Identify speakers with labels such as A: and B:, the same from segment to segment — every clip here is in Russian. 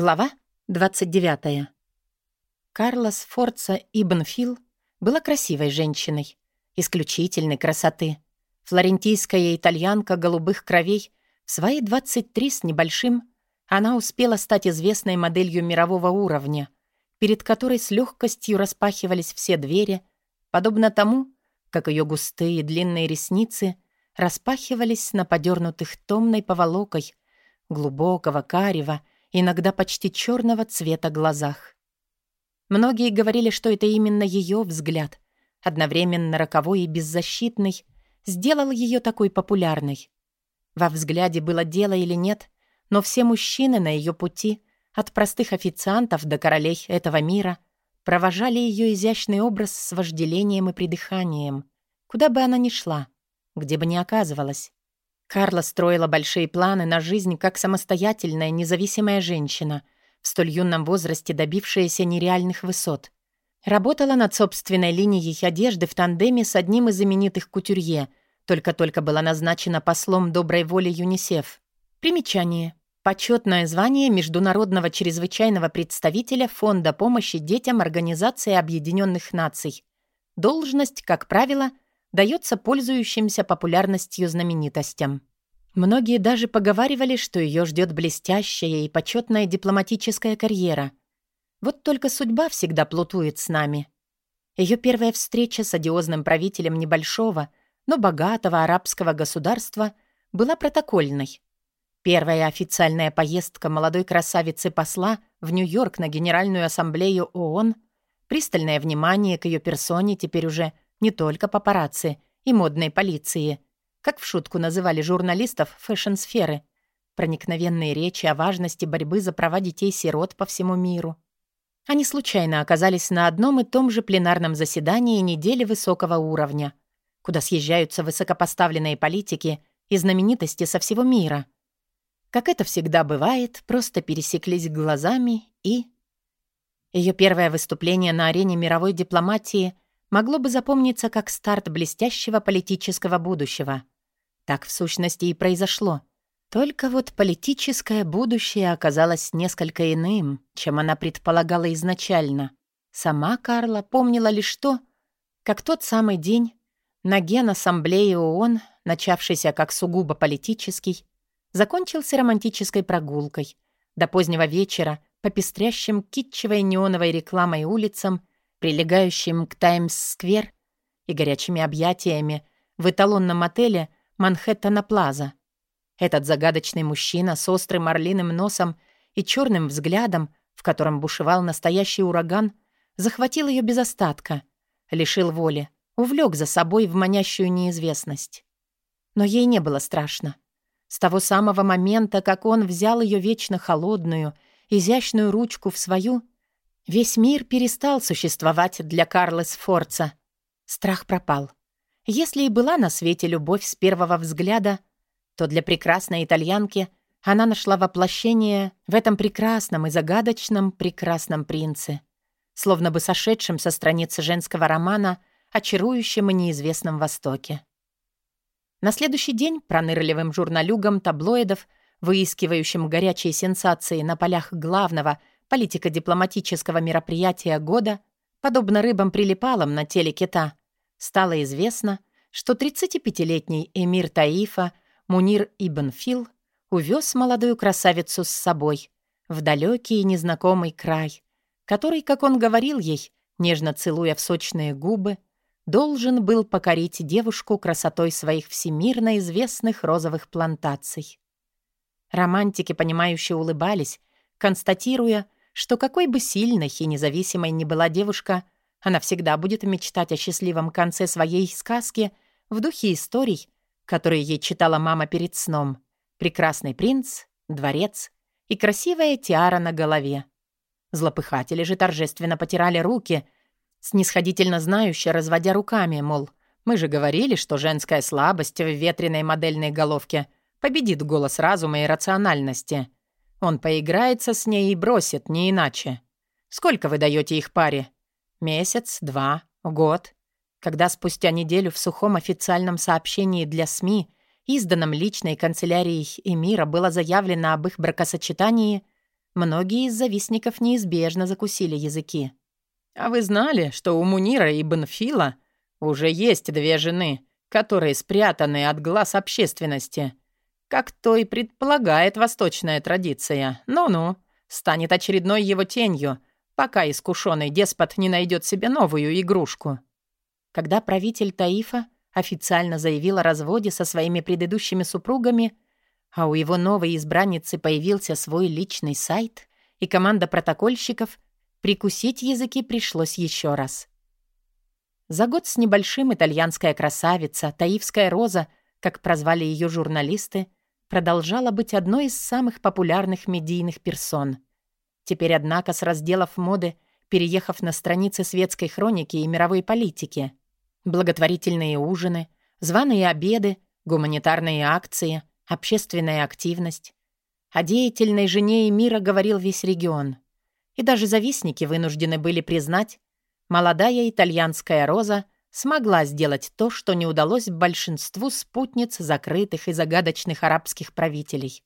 A: Глава 29. Карлос Форца Ибн Фил была красивой женщиной, исключительной красоты. Флорентийская итальянка голубых кровей в свои 23 с небольшим она успела стать известной моделью мирового уровня, перед которой с легкостью распахивались все двери, подобно тому, как ее густые длинные ресницы распахивались на подернутых томной поволокой глубокого карева иногда почти черного цвета глазах. Многие говорили, что это именно ее взгляд, одновременно роковой и беззащитный, сделал ее такой популярной. Во взгляде было дело или нет, но все мужчины на ее пути, от простых официантов до королей этого мира, провожали ее изящный образ с вожделением и придыханием, куда бы она ни шла, где бы ни оказывалась. Карла строила большие планы на жизнь как самостоятельная, независимая женщина, в столь юном возрасте добившаяся нереальных высот. Работала над собственной линией одежды в тандеме с одним из знаменитых кутюрье, только-только была назначена послом доброй воли ЮНИСЕФ. Примечание. Почетное звание Международного чрезвычайного представителя Фонда помощи детям Организации Объединенных Наций. Должность, как правило, – дается пользующимся популярностью знаменитостям. Многие даже поговаривали, что ее ждет блестящая и почетная дипломатическая карьера. Вот только судьба всегда плутует с нами. Ее первая встреча с одиозным правителем небольшого, но богатого арабского государства была протокольной. Первая официальная поездка молодой красавицы-посла в Нью-Йорк на Генеральную ассамблею ООН, пристальное внимание к ее персоне теперь уже – не только папарацци и модной полиции, как в шутку называли журналистов фэшн-сферы, проникновенные речи о важности борьбы за права детей-сирот по всему миру. Они случайно оказались на одном и том же пленарном заседании недели высокого уровня, куда съезжаются высокопоставленные политики и знаменитости со всего мира. Как это всегда бывает, просто пересеклись глазами и... Ее первое выступление на арене мировой дипломатии — могло бы запомниться как старт блестящего политического будущего. Так, в сущности, и произошло. Только вот политическое будущее оказалось несколько иным, чем она предполагала изначально. Сама Карла помнила лишь то, как тот самый день на Генассамблее ООН, начавшийся как сугубо политический, закончился романтической прогулкой до позднего вечера по пестрящим китчевой неоновой рекламой улицам прилегающим к Таймс-сквер и горячими объятиями в эталонном отеле Манхэттена Плаза. Этот загадочный мужчина с острым орлиным носом и черным взглядом, в котором бушевал настоящий ураган, захватил ее без остатка, лишил воли, увлек за собой в манящую неизвестность. Но ей не было страшно. С того самого момента, как он взял ее вечно холодную, изящную ручку в свою, Весь мир перестал существовать для Карлос Форца. Страх пропал. Если и была на свете любовь с первого взгляда, то для прекрасной итальянки она нашла воплощение в этом прекрасном и загадочном прекрасном принце, словно бы сошедшем со страницы женского романа о чарующем и неизвестном Востоке. На следующий день пронырливым журналюгам таблоидов, выискивающим горячие сенсации на полях главного – политико-дипломатического мероприятия года, подобно рыбам-прилипалам на теле кита, стало известно, что 35-летний эмир Таифа Мунир Ибн Фил увез молодую красавицу с собой в далекий и незнакомый край, который, как он говорил ей, нежно целуя в сочные губы, должен был покорить девушку красотой своих всемирно известных розовых плантаций. Романтики, понимающие, улыбались, констатируя, что какой бы сильной и независимой ни была девушка, она всегда будет мечтать о счастливом конце своей сказки в духе историй, которые ей читала мама перед сном. Прекрасный принц, дворец и красивая тиара на голове. Злопыхатели же торжественно потирали руки, снисходительно знающие, разводя руками, мол, мы же говорили, что женская слабость в ветреной модельной головке победит голос разума и рациональности. Он поиграется с ней и бросит, не иначе. Сколько вы даете их паре? Месяц, два, год? Когда спустя неделю в сухом официальном сообщении для СМИ, изданном личной канцелярией Эмира, было заявлено об их бракосочетании, многие из завистников неизбежно закусили языки.
B: «А вы знали, что у Мунира и Бенфила уже есть две жены, которые спрятаны от глаз общественности?» Как то и предполагает восточная традиция. Ну-ну, станет очередной его тенью, пока искушенный деспот не найдет себе новую игрушку.
A: Когда правитель Таифа официально заявил о разводе со своими предыдущими супругами, а у его новой избранницы появился свой личный сайт и команда протокольщиков, прикусить языки пришлось еще раз. За год с небольшим итальянская красавица, таифская роза, как прозвали ее журналисты, продолжала быть одной из самых популярных медийных персон. Теперь, однако, с разделов моды, переехав на страницы светской хроники и мировой политики, благотворительные ужины, званые обеды, гуманитарные акции, общественная активность. О деятельной жене мира говорил весь регион. И даже завистники вынуждены были признать, молодая итальянская роза — смогла сделать то, что не удалось большинству спутниц закрытых и загадочных арабских правителей.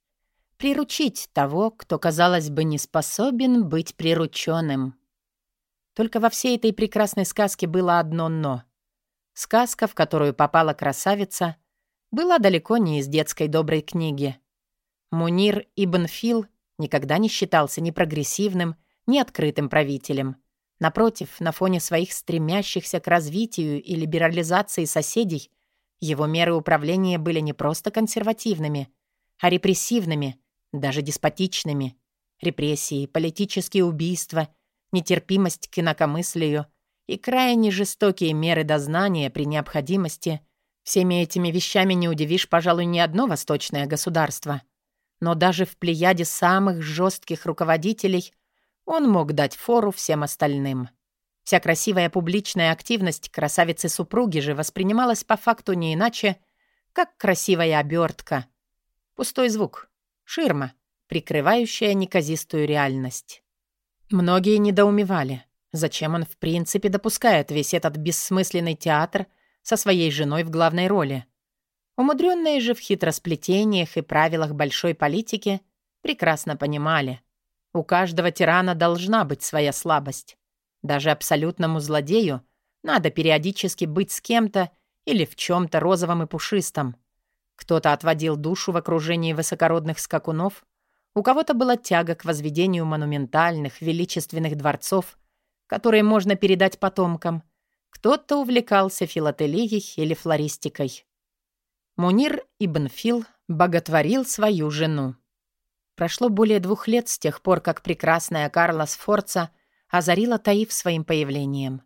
A: Приручить того, кто, казалось бы, не способен быть прирученным. Только во всей этой прекрасной сказке было одно «но». Сказка, в которую попала красавица, была далеко не из детской доброй книги. Мунир Ибн Фил никогда не считался ни прогрессивным, ни открытым правителем. Напротив, на фоне своих стремящихся к развитию и либерализации соседей, его меры управления были не просто консервативными, а репрессивными, даже деспотичными. Репрессии, политические убийства, нетерпимость к инакомыслию и крайне жестокие меры дознания при необходимости – Всеми этими вещами не удивишь, пожалуй, ни одно восточное государство. Но даже в плеяде самых жестких руководителей он мог дать фору всем остальным. Вся красивая публичная активность красавицы-супруги же воспринималась по факту не иначе, как красивая обертка. Пустой звук, ширма, прикрывающая неказистую реальность. Многие недоумевали, зачем он в принципе допускает весь этот бессмысленный театр со своей женой в главной роли. Умудренные же в хитросплетениях и правилах большой политики прекрасно понимали — у каждого тирана должна быть своя слабость. Даже абсолютному злодею надо периодически быть с кем-то или в чем-то розовом и пушистом. Кто-то отводил душу в окружении высокородных скакунов, у кого-то была тяга к возведению монументальных, величественных дворцов, которые можно передать потомкам, кто-то увлекался филателией или флористикой. Мунир Ибн Фил боготворил свою жену. Прошло более двух лет с тех пор, как прекрасная Карла Сфорца озарила Таиф своим появлением.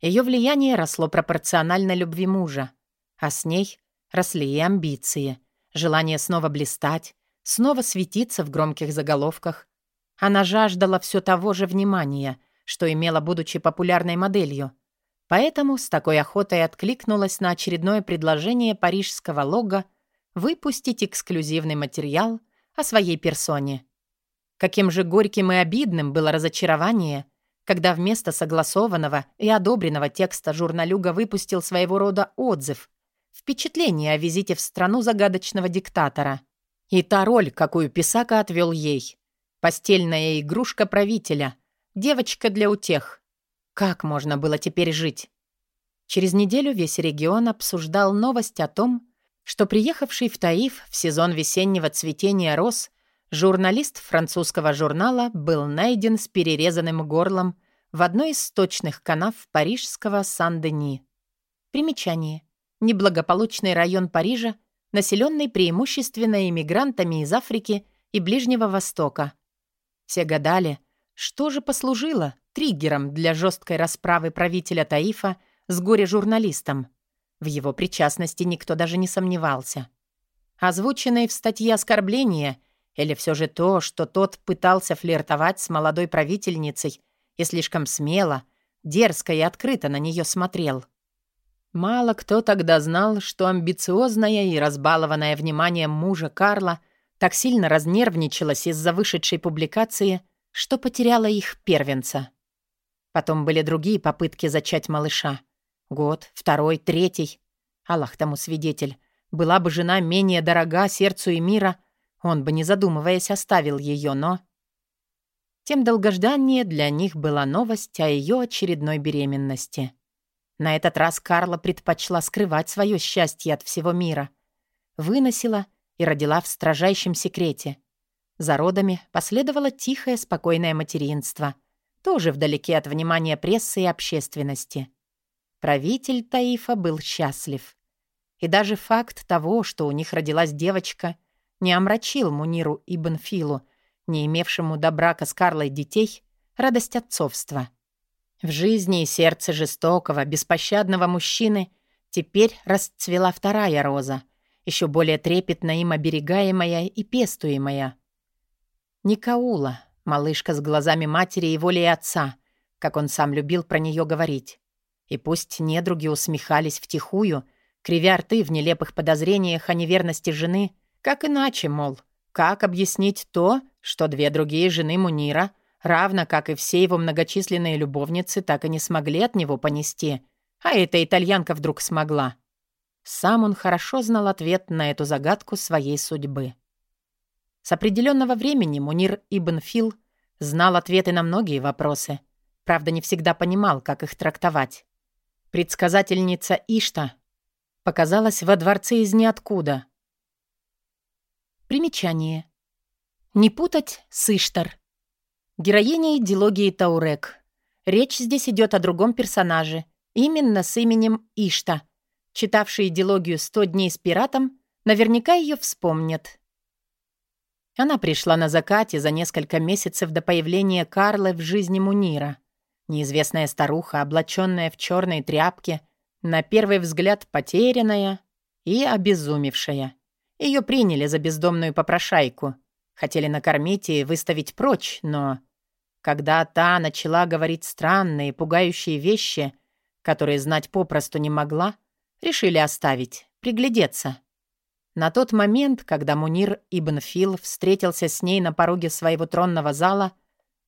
A: Ее влияние росло пропорционально любви мужа, а с ней росли и амбиции, желание снова блистать, снова светиться в громких заголовках. Она жаждала все того же внимания, что имела, будучи популярной моделью. Поэтому с такой охотой откликнулась на очередное предложение парижского лога выпустить эксклюзивный материал — о своей персоне. Каким же горьким и обидным было разочарование, когда вместо согласованного и одобренного текста журналюга выпустил своего рода отзыв, впечатление о визите в страну загадочного диктатора. И та роль, какую Писака отвел ей. Постельная игрушка правителя, девочка для утех. Как можно было теперь жить? Через неделю весь регион обсуждал новость о том, что приехавший в Таиф в сезон весеннего цветения роз журналист французского журнала был найден с перерезанным горлом в одной из сточных канав парижского Сан-Дени. Примечание. Неблагополучный район Парижа, населенный преимущественно иммигрантами из Африки и Ближнего Востока. Все гадали, что же послужило триггером для жесткой расправы правителя Таифа с горе-журналистом – в его причастности никто даже не сомневался. Озвученные в статье оскорбления или все же то, что тот пытался флиртовать с молодой правительницей и слишком смело, дерзко и открыто на нее смотрел. Мало кто тогда знал, что амбициозная и разбалованная вниманием мужа Карла так сильно разнервничалась из-за вышедшей публикации, что потеряла их первенца. Потом были другие попытки зачать малыша — Год, второй, третий. Аллах тому свидетель. Была бы жена менее дорога сердцу и мира, он бы, не задумываясь, оставил ее, но... тем долгожданнее для них была новость о ее очередной беременности. На этот раз Карла предпочла скрывать свое счастье от всего мира. Выносила и родила в строжайшем секрете. За родами последовало тихое, спокойное материнство, тоже вдалеке от внимания прессы и общественности. Правитель Таифа был счастлив. И даже факт того, что у них родилась девочка, не омрачил Муниру и Бенфилу, не имевшему до брака с Карлой детей, радость отцовства. В жизни и сердце жестокого, беспощадного мужчины теперь расцвела вторая роза, еще более трепетно им оберегаемая и пестуемая. Никаула, малышка с глазами матери и волей отца, как он сам любил про нее говорить. И пусть недруги усмехались втихую, кривя рты в нелепых подозрениях о неверности жены, как иначе, мол, как объяснить то, что две другие жены Мунира, равно как и все его многочисленные любовницы, так и не смогли от него понести, а эта итальянка вдруг смогла? Сам он хорошо знал ответ на эту загадку своей судьбы. С определенного времени Мунир Ибн Фил знал ответы на многие вопросы, правда, не всегда понимал, как их трактовать. Предсказательница Ишта показалась во дворце из ниоткуда. Примечание. Не путать с Иштар. Героиня идеологии Таурек. Речь здесь идет о другом персонаже, именно с именем Ишта. Читавший идеологию «100 дней с пиратом» наверняка ее вспомнят. Она пришла на закате за несколько месяцев до появления Карлы в жизни Мунира. Неизвестная старуха, облаченная в черные тряпки, на первый взгляд потерянная и обезумевшая. Ее приняли за бездомную попрошайку. Хотели накормить и выставить прочь, но... Когда та начала говорить странные, пугающие вещи, которые знать попросту не могла, решили оставить, приглядеться. На тот момент, когда Мунир Ибн Фил встретился с ней на пороге своего тронного зала,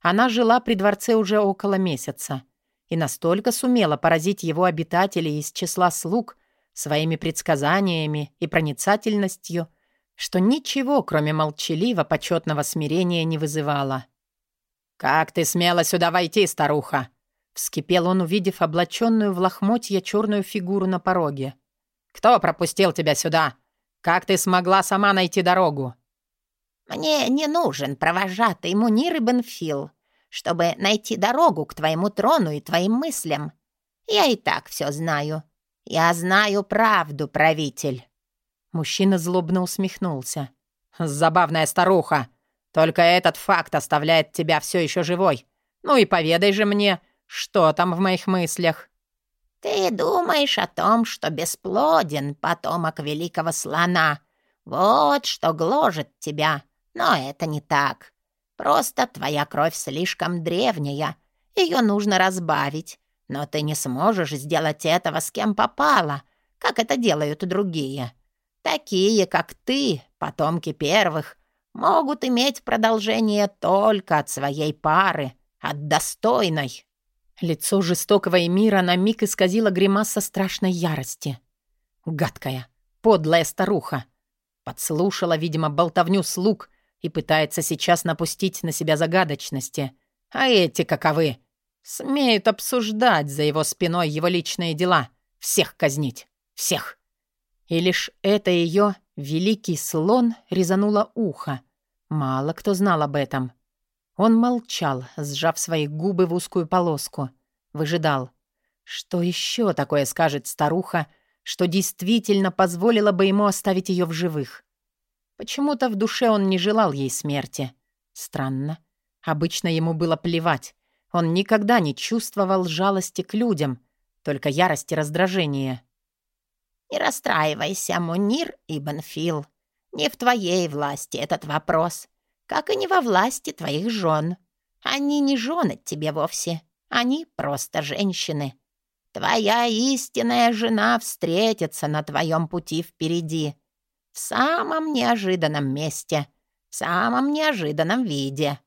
A: она жила при дворце уже около месяца и настолько сумела поразить его обитателей из числа слуг, своими предсказаниями и проницательностью, что ничего, кроме молчаливо почетного смирения, не вызывало. «Как ты смела сюда войти, старуха?» Вскипел он, увидев облаченную в лохмотья черную фигуру на пороге. «Кто пропустил тебя сюда? Как ты смогла сама найти дорогу?»
C: «Мне не нужен провожатый Мунир и Бенфил, чтобы найти дорогу к твоему трону и твоим мыслям. Я и так все знаю. «Я знаю правду, правитель».
A: Мужчина злобно усмехнулся.
B: «Забавная старуха. Только этот факт оставляет тебя все еще живой. Ну и поведай же мне, что там в моих мыслях».
C: «Ты думаешь о том, что бесплоден потомок великого слона. Вот что гложет тебя. Но это не так. Просто твоя кровь слишком древняя. Ее нужно разбавить. Но ты не сможешь сделать этого с кем попало, как это делают другие. Такие, как ты, потомки первых, могут иметь продолжение только от своей пары, от достойной».
A: Лицо жестокого Эмира на миг исказило гримаса страшной ярости. Гадкая, подлая старуха. Подслушала, видимо, болтовню слуг и пытается сейчас напустить на себя загадочности. А эти каковы? Смеют обсуждать за его спиной его личные дела. Всех казнить. Всех. И лишь это ее великий слон резануло ухо. Мало кто знал об этом. Он молчал, сжав свои губы в узкую полоску. Выжидал. Что еще такое скажет старуха, что действительно позволило бы ему оставить ее в живых? Почему-то в душе он не желал ей смерти. Странно. Обычно ему было плевать. Он никогда не чувствовал жалости к людям, только ярость и раздражение.
C: «Не расстраивайся, Мунир Ибн Фил. Не в твоей власти этот вопрос, как и не во власти твоих жен. Они не жены тебе вовсе, они просто женщины. Твоя истинная жена встретится на твоем пути впереди, в самом неожиданном месте, в самом неожиданном виде.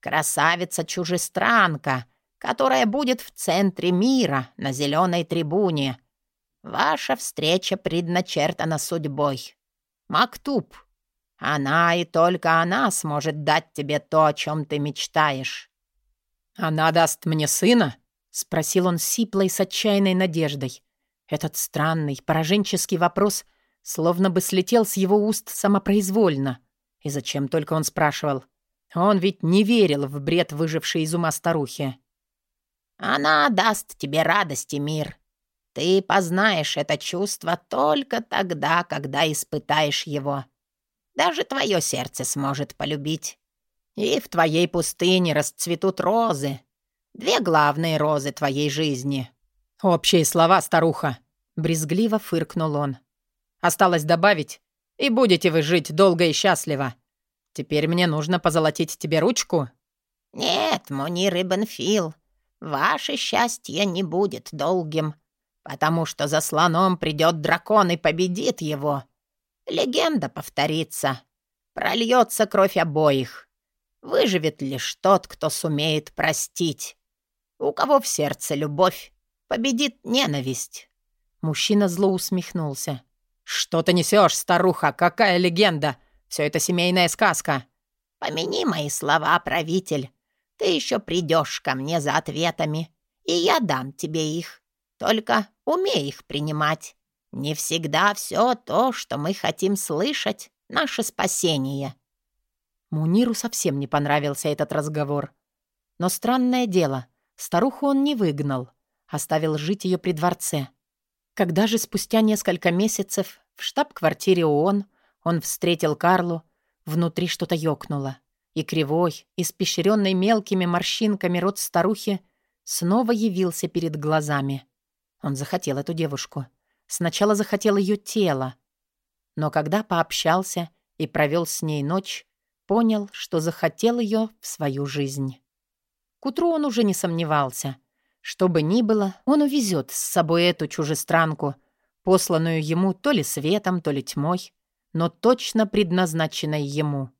C: Красавица-чужестранка, которая будет в центре мира, на зеленой трибуне. Ваша встреча предначертана судьбой. Мактуб. Она и только она сможет дать тебе то, о чем ты мечтаешь.
B: «Она даст мне сына?»
A: — спросил он сиплой с отчаянной надеждой. Этот странный, пораженческий вопрос словно бы слетел с его уст самопроизвольно. И зачем только он спрашивал? Он ведь не верил в бред выжившей из ума старухи.
C: «Она даст тебе радость и мир. Ты познаешь это чувство только тогда, когда испытаешь его. Даже твое сердце сможет полюбить. И в твоей пустыне расцветут розы. Две главные розы твоей жизни».
B: «Общие слова, старуха!» — брезгливо фыркнул он. «Осталось добавить, и будете вы жить долго и счастливо. Теперь мне нужно позолотить тебе ручку?»
C: «Нет, Мунир Ибн ваше счастье не будет долгим, потому что за слоном придет дракон и победит его. Легенда повторится, прольется кровь обоих. Выживет лишь тот, кто сумеет простить. У кого в сердце любовь, победит ненависть».
A: Мужчина зло усмехнулся.
B: «Что ты несешь, старуха? Какая легенда? Все это семейная сказка».
C: «Помяни мои слова, правитель. Ты еще придешь ко мне за ответами, и я дам тебе их. Только умей их принимать. Не всегда все то, что мы хотим слышать, наше спасение».
A: Муниру совсем не понравился этот разговор. Но странное дело, старуху он не выгнал, оставил жить ее при дворце. Когда же спустя несколько месяцев в штаб-квартире ООН он встретил Карлу, внутри что-то ёкнуло, и кривой, испещренный мелкими морщинками рот старухи снова явился перед глазами. Он захотел эту девушку. Сначала захотел ее тело. Но когда пообщался и провел с ней ночь, понял, что захотел ее в свою жизнь. К утру он уже не сомневался — что бы ни было, он увезет с собой эту чужестранку, посланную ему то ли светом, то ли тьмой, но точно предназначенной ему.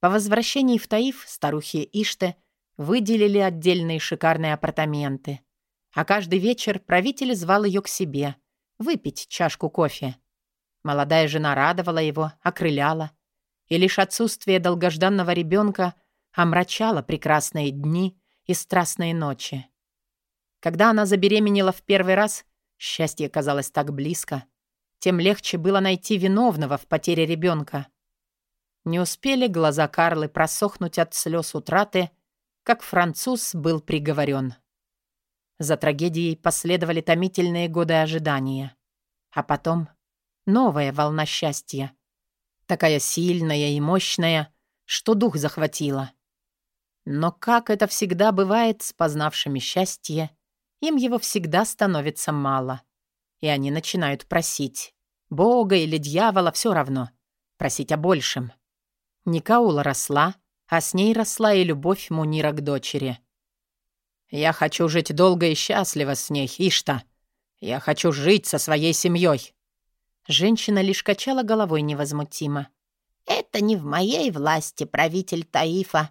A: По возвращении в Таиф старухи Иште выделили отдельные шикарные апартаменты, а каждый вечер правитель звал ее к себе выпить чашку кофе. Молодая жена радовала его, окрыляла, и лишь отсутствие долгожданного ребенка омрачало прекрасные дни и страстные ночи. Когда она забеременела в первый раз, счастье казалось так близко, тем легче было найти виновного в потере ребенка. Не успели глаза Карлы просохнуть от слез утраты, как француз был приговорен. За трагедией последовали томительные годы ожидания. А потом новая волна счастья. Такая сильная и мощная, что дух захватила. Но как это всегда бывает с познавшими счастье, им его всегда становится мало. И они начинают просить. Бога или дьявола все равно. Просить о большем. Никаула росла, а с ней росла и любовь Мунира к дочери. «Я хочу жить долго и счастливо с ней, Ишта. Я хочу жить со своей семьей. Женщина лишь качала головой невозмутимо.
C: «Это не в моей власти, правитель Таифа.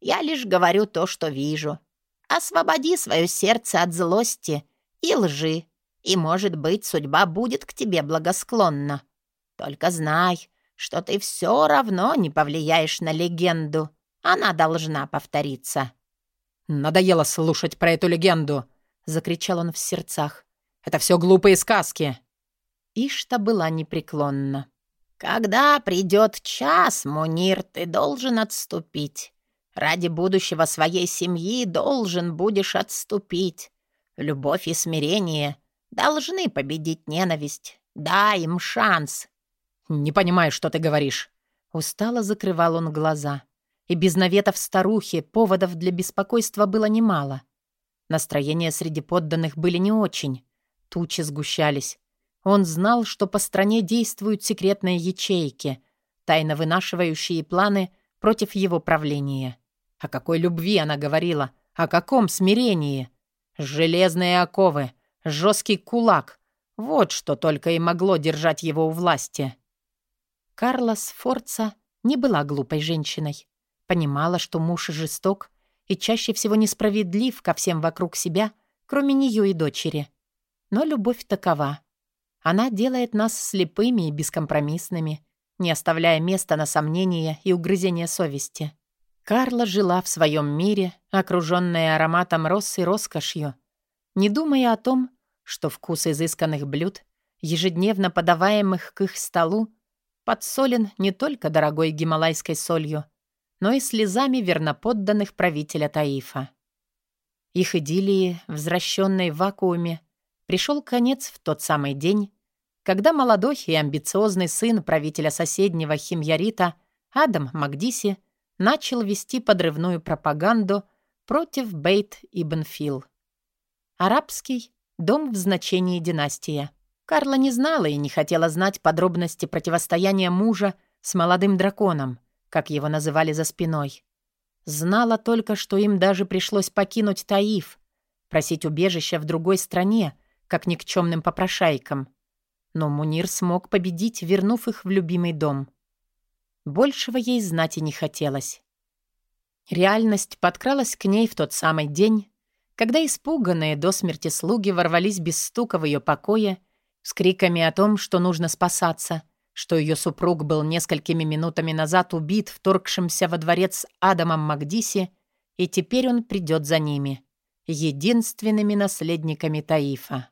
C: Я лишь говорю то, что вижу. Освободи свое сердце от злости и лжи, и, может быть, судьба будет к тебе благосклонна. Только знай, что ты все равно не повлияешь на легенду. Она должна повториться».
B: «Надоело слушать про эту легенду!» — закричал он в сердцах. «Это все глупые сказки!»
A: Ишта была непреклонна.
C: «Когда придет час, Мунир, ты должен отступить. Ради будущего своей семьи должен будешь отступить. Любовь и смирение должны победить ненависть. Дай им шанс».
B: «Не понимаю, что ты говоришь».
A: Устало закрывал он глаза. И без наветов старухи поводов для беспокойства было немало. Настроения среди подданных были не очень. Тучи сгущались. Он знал, что по стране действуют секретные ячейки, тайно вынашивающие планы против его правления. О какой любви она говорила? О каком смирении? Железные оковы, жесткий кулак. Вот что только и могло держать его у власти. Карла Сфорца не была глупой женщиной. Понимала, что муж жесток и чаще всего несправедлив ко всем вокруг себя, кроме нее и дочери. Но любовь такова. Она делает нас слепыми и бескомпромиссными, не оставляя места на сомнения и угрызения совести. Карла жила в своем мире, окруженная ароматом роз и роскошью, не думая о том, что вкус изысканных блюд, ежедневно подаваемых к их столу, подсолен не только дорогой гималайской солью, но и слезами верноподданных правителя Таифа. Их идиллии, возвращенной в вакууме, пришел конец в тот самый день, когда молодой и амбициозный сын правителя соседнего Химьярита Адам Магдиси начал вести подрывную пропаганду против Бейт Ибн Фил. Арабский — дом в значении династия. Карла не знала и не хотела знать подробности противостояния мужа с молодым драконом, как его называли за спиной. Знала только, что им даже пришлось покинуть Таиф, просить убежища в другой стране, как никчемным попрошайкам. Но Мунир смог победить, вернув их в любимый дом. Большего ей знать и не хотелось. Реальность подкралась к ней в тот самый день, когда испуганные до смерти слуги ворвались без стука в ее покое с криками о том, что нужно спасаться, что ее супруг был несколькими минутами назад убит вторгшимся во дворец Адамом Макдиси, и теперь он придет за ними, единственными наследниками Таифа.